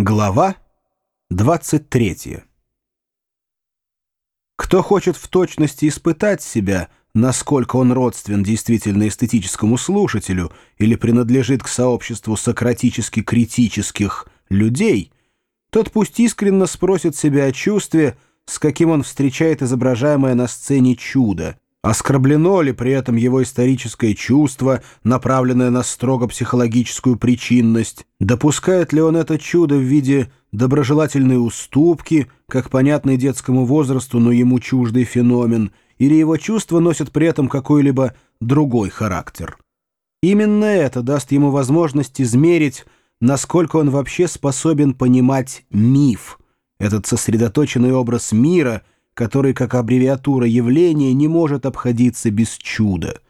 Глава 23 Кто хочет в точности испытать себя, насколько он родствен действительно эстетическому слушателю или принадлежит к сообществу сократически-критических людей, тот пусть искренно спросит себя о чувстве, с каким он встречает изображаемое на сцене чудо, Оскорблено ли при этом его историческое чувство, направленное на строго психологическую причинность? Допускает ли он это чудо в виде доброжелательной уступки, как понятный детскому возрасту, но ему чуждый феномен, или его чувства носят при этом какой-либо другой характер? Именно это даст ему возможность измерить, насколько он вообще способен понимать миф, этот сосредоточенный образ мира — который, как аббревиатура явления, не может обходиться без чуда.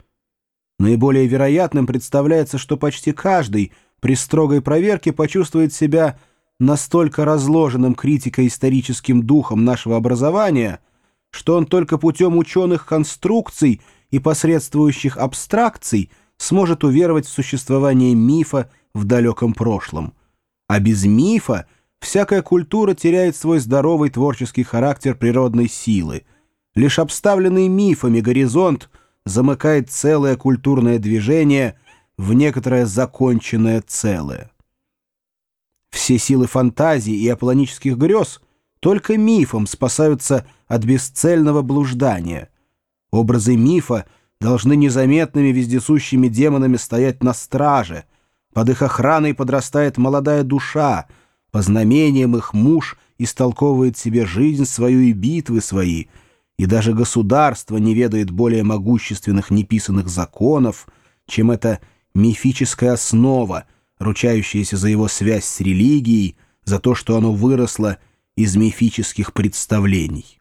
Наиболее вероятным представляется, что почти каждый при строгой проверке почувствует себя настолько разложенным критико-историческим духом нашего образования, что он только путем ученых конструкций и посредствующих абстракций сможет уверовать в существование мифа в далеком прошлом. А без мифа — всякая культура теряет свой здоровый творческий характер природной силы. Лишь обставленный мифами горизонт замыкает целое культурное движение в некоторое законченное целое. Все силы фантазии и аполлонических грез только мифом спасаются от бесцельного блуждания. Образы мифа должны незаметными вездесущими демонами стоять на страже. Под их охраной подрастает молодая душа — по знамениям их муж истолковывает себе жизнь свою и битвы свои, и даже государство не ведает более могущественных неписанных законов, чем эта мифическая основа, ручающаяся за его связь с религией, за то, что оно выросло из мифических представлений.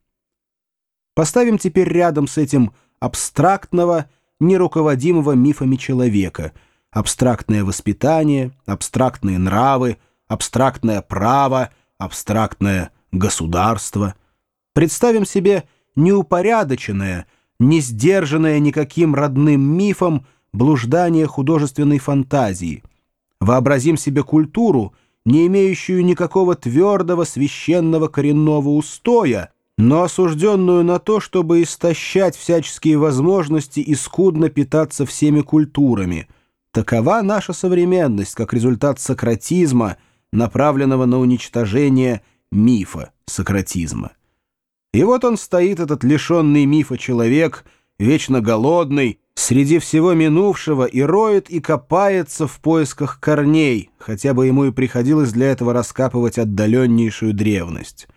Поставим теперь рядом с этим абстрактного, неруководимого мифами человека, абстрактное воспитание, абстрактные нравы — абстрактное право, абстрактное государство. Представим себе неупорядоченное, не сдержанное никаким родным мифом блуждание художественной фантазии. Вообразим себе культуру, не имеющую никакого твердого священного коренного устоя, но осужденную на то, чтобы истощать всяческие возможности и скудно питаться всеми культурами. Такова наша современность, как результат сократизма – направленного на уничтожение мифа сократизма. И вот он стоит, этот лишенный мифа человек, вечно голодный, среди всего минувшего и роет и копается в поисках корней, хотя бы ему и приходилось для этого раскапывать отдаленнейшую древность.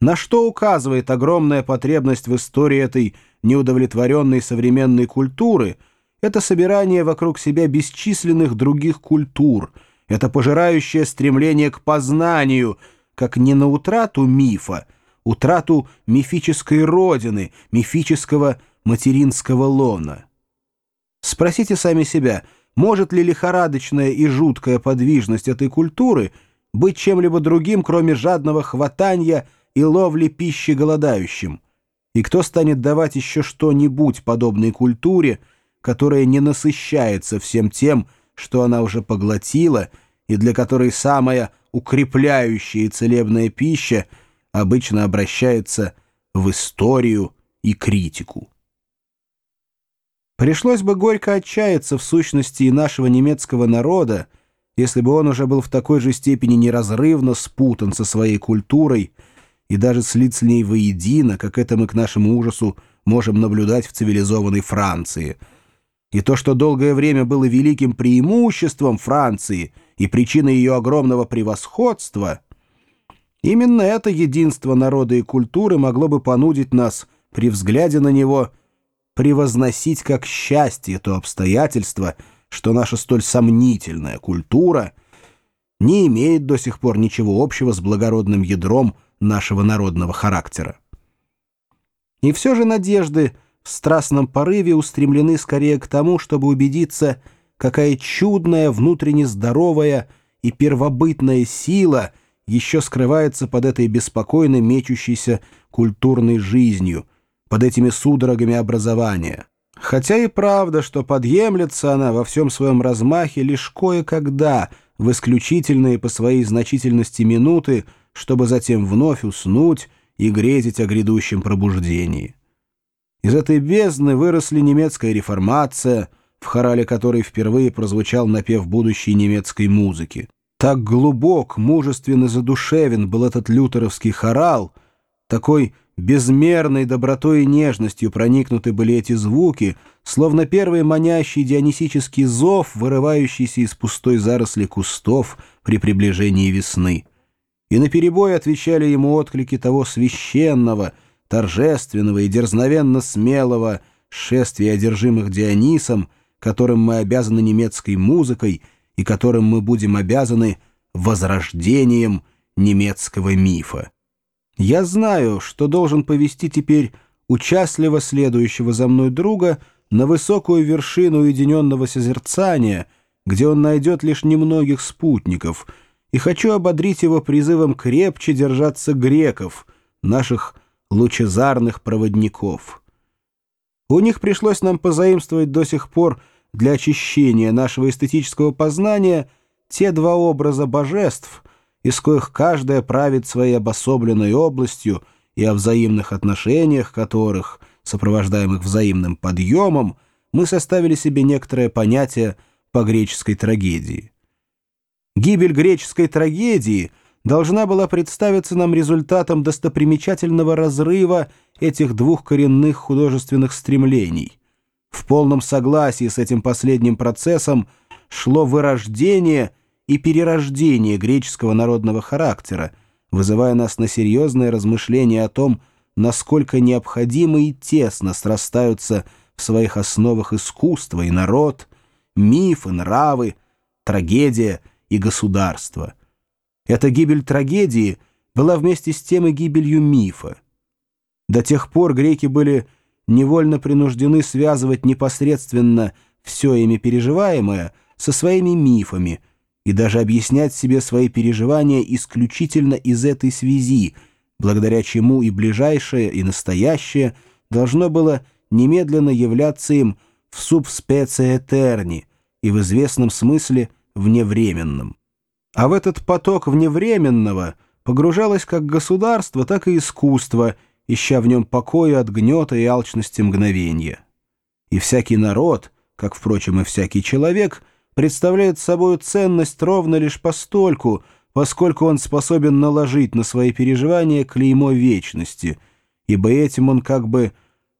На что указывает огромная потребность в истории этой неудовлетворенной современной культуры, это собирание вокруг себя бесчисленных других культур — это пожирающее стремление к познанию, как не на утрату мифа, утрату мифической родины, мифического материнского лона. Спросите сами себя, может ли лихорадочная и жуткая подвижность этой культуры быть чем-либо другим, кроме жадного хватания и ловли пищи голодающим? И кто станет давать еще что-нибудь подобной культуре, которая не насыщается всем тем, что она уже поглотила и для которой самая укрепляющая и целебная пища обычно обращается в историю и критику. Пришлось бы горько отчаяться в сущности и нашего немецкого народа, если бы он уже был в такой же степени неразрывно спутан со своей культурой и даже слит с ней воедино, как это мы к нашему ужасу можем наблюдать в цивилизованной Франции — и то, что долгое время было великим преимуществом Франции и причиной ее огромного превосходства, именно это единство народа и культуры могло бы понудить нас при взгляде на него превозносить как счастье то обстоятельство, что наша столь сомнительная культура не имеет до сих пор ничего общего с благородным ядром нашего народного характера. И все же надежды — в страстном порыве устремлены скорее к тому, чтобы убедиться, какая чудная, внутренне здоровая и первобытная сила еще скрывается под этой беспокойно мечущейся культурной жизнью, под этими судорогами образования. Хотя и правда, что подъемлется она во всем своем размахе лишь кое-когда в исключительные по своей значительности минуты, чтобы затем вновь уснуть и грезить о грядущем пробуждении. Из этой бездны выросли немецкая реформация, в хорале которой впервые прозвучал напев будущей немецкой музыки. Так глубок, мужественно задушевен был этот лютеровский хорал, такой безмерной добротой и нежностью проникнуты были эти звуки, словно первый манящий дионисический зов, вырывающийся из пустой заросли кустов при приближении весны. И наперебой отвечали ему отклики того священного, торжественного и дерзновенно смелого шествия одержимых Дионисом, которым мы обязаны немецкой музыкой и которым мы будем обязаны возрождением немецкого мифа. Я знаю, что должен повести теперь участливо следующего за мной друга на высокую вершину уединенного созерцания, где он найдет лишь немногих спутников, и хочу ободрить его призывом крепче держаться греков, наших лучезарных проводников. У них пришлось нам позаимствовать до сих пор для очищения нашего эстетического познания те два образа божеств — из коих каждая правит своей обособленной областью и о взаимных отношениях которых, сопровождаемых взаимным подъемом, мы составили себе некоторое понятие по греческой трагедии. Гибель греческой трагедии должна была представиться нам результатом достопримечательного разрыва этих двух коренных художественных стремлений. В полном согласии с этим последним процессом шло вырождение – и перерождение греческого народного характера, вызывая нас на серьезное размышление о том, насколько необходимо и тесно срастаются в своих основах искусство и народ, миф и нравы, трагедия и государство. Эта гибель трагедии была вместе с тем и гибелью мифа. До тех пор греки были невольно принуждены связывать непосредственно все ими переживаемое со своими мифами – и даже объяснять себе свои переживания исключительно из этой связи, благодаря чему и ближайшее, и настоящее должно было немедленно являться им в субспеция этерни и в известном смысле вневременном. А в этот поток вневременного погружалось как государство, так и искусство, ища в нем покоя от гнета и алчности мгновения. И всякий народ, как, впрочем, и всякий человек — представляет собой ценность ровно лишь постольку, поскольку он способен наложить на свои переживания клеймо вечности, ибо этим он как бы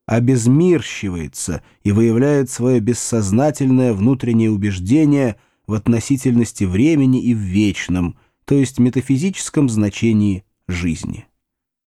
обезмирщивается и выявляет свое бессознательное внутреннее убеждение в относительности времени и в вечном, то есть метафизическом значении жизни.